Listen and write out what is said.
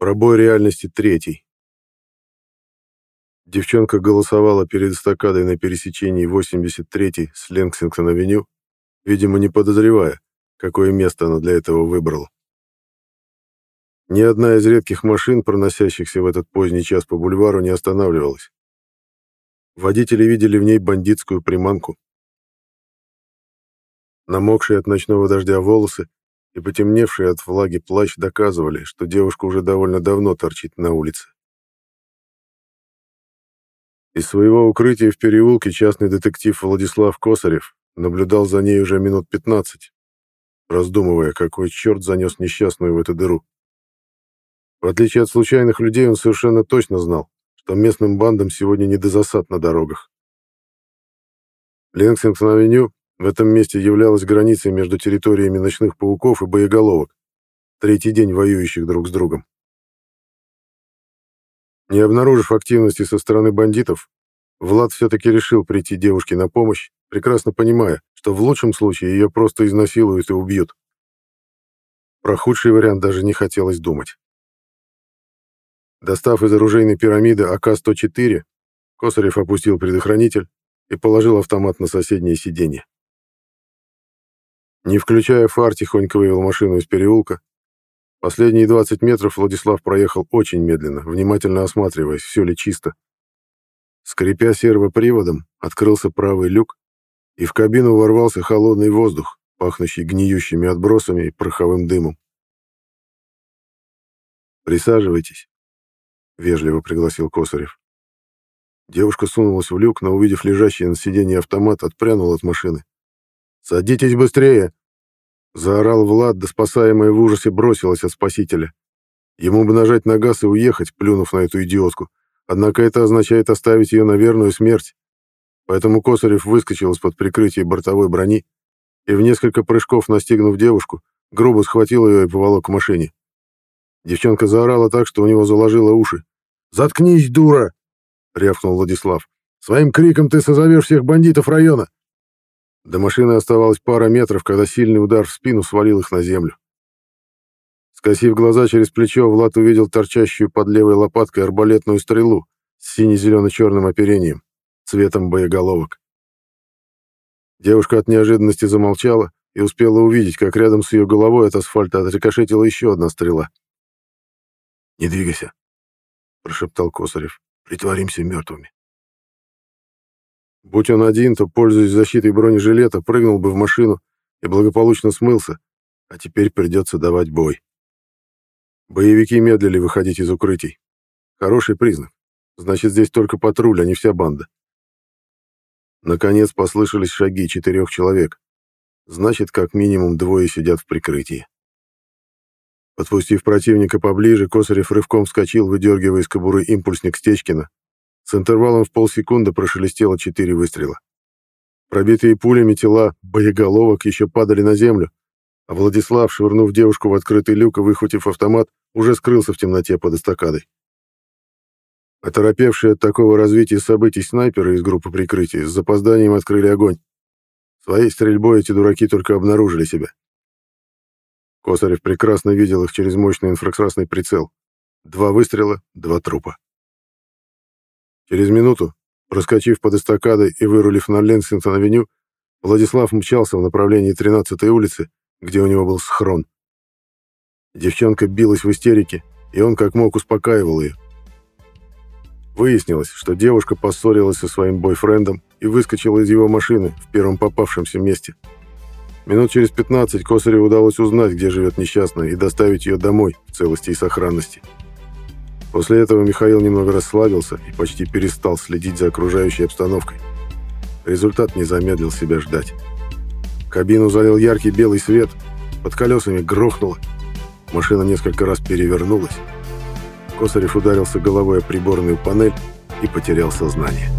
Пробой реальности третий. Девчонка голосовала перед эстакадой на пересечении 83-й с Ленксингтон-авеню, видимо, не подозревая, какое место она для этого выбрала. Ни одна из редких машин, проносящихся в этот поздний час по бульвару, не останавливалась. Водители видели в ней бандитскую приманку. Намокшие от ночного дождя волосы и потемневший от влаги плащ доказывали, что девушка уже довольно давно торчит на улице. Из своего укрытия в переулке частный детектив Владислав Косарев наблюдал за ней уже минут 15, раздумывая, какой черт занес несчастную в эту дыру. В отличие от случайных людей, он совершенно точно знал, что местным бандам сегодня не до засад на дорогах. Ленксингтон-авеню в этом месте являлась границей между территориями ночных пауков и боеголовок, третий день воюющих друг с другом. Не обнаружив активности со стороны бандитов, Влад все-таки решил прийти девушке на помощь, прекрасно понимая, что в лучшем случае ее просто изнасилуют и убьют. Про худший вариант даже не хотелось думать. Достав из оружейной пирамиды АК-104, Косарев опустил предохранитель и положил автомат на соседнее сиденье. Не включая фар, тихонько вывел машину из переулка. Последние 20 метров Владислав проехал очень медленно, внимательно осматриваясь, все ли чисто. Скрипя сервоприводом, открылся правый люк, и в кабину ворвался холодный воздух, пахнущий гниющими отбросами и пороховым дымом. «Присаживайтесь», — вежливо пригласил Косарев. Девушка сунулась в люк, но, увидев лежащий на сиденье автомат, отпрянула от машины. «Садитесь быстрее!» Заорал Влад, да спасаемая в ужасе бросилась от спасителя. Ему бы нажать на газ и уехать, плюнув на эту идиотку. Однако это означает оставить ее на верную смерть. Поэтому Косарев выскочил из-под прикрытия бортовой брони и в несколько прыжков, настигнув девушку, грубо схватил ее и поволок к машине. Девчонка заорала так, что у него заложило уши. «Заткнись, дура!» — рявкнул Владислав. «Своим криком ты созовешь всех бандитов района!» До машины оставалось пара метров, когда сильный удар в спину свалил их на землю. Скосив глаза через плечо, Влад увидел торчащую под левой лопаткой арбалетную стрелу с сине-зелено-черным оперением, цветом боеголовок. Девушка от неожиданности замолчала и успела увидеть, как рядом с ее головой от асфальта отрикошетила еще одна стрела. «Не двигайся», — прошептал Косарев. «Притворимся мертвыми». Будь он один, то, пользуясь защитой бронежилета, прыгнул бы в машину и благополучно смылся, а теперь придется давать бой. Боевики медлили выходить из укрытий. Хороший признак. Значит, здесь только патруль, а не вся банда. Наконец послышались шаги четырех человек. Значит, как минимум двое сидят в прикрытии. Подпустив противника поближе, Косарев рывком вскочил, выдергивая из кобуры импульсник Стечкина, с интервалом в полсекунды прошелестело четыре выстрела. Пробитые пулями тела боеголовок еще падали на землю, а Владислав, швырнув девушку в открытый люк и выхватив автомат, уже скрылся в темноте под эстакадой. Оторопевшие от такого развития событий снайперы из группы прикрытия с запозданием открыли огонь. Своей стрельбой эти дураки только обнаружили себя. Косарев прекрасно видел их через мощный инфракрасный прицел. Два выстрела, два трупа. Через минуту, проскочив под эстакадой и вырулив на Ленсингтон-авеню, Владислав мчался в направлении 13-й улицы, где у него был схрон. Девчонка билась в истерике, и он как мог успокаивал ее. Выяснилось, что девушка поссорилась со своим бойфрендом и выскочила из его машины в первом попавшемся месте. Минут через 15 Косареву удалось узнать, где живет несчастная, и доставить ее домой в целости и сохранности. После этого Михаил немного расслабился и почти перестал следить за окружающей обстановкой. Результат не замедлил себя ждать. Кабину залил яркий белый свет, под колесами грохнуло, машина несколько раз перевернулась. Косарев ударился головой о приборную панель и потерял сознание.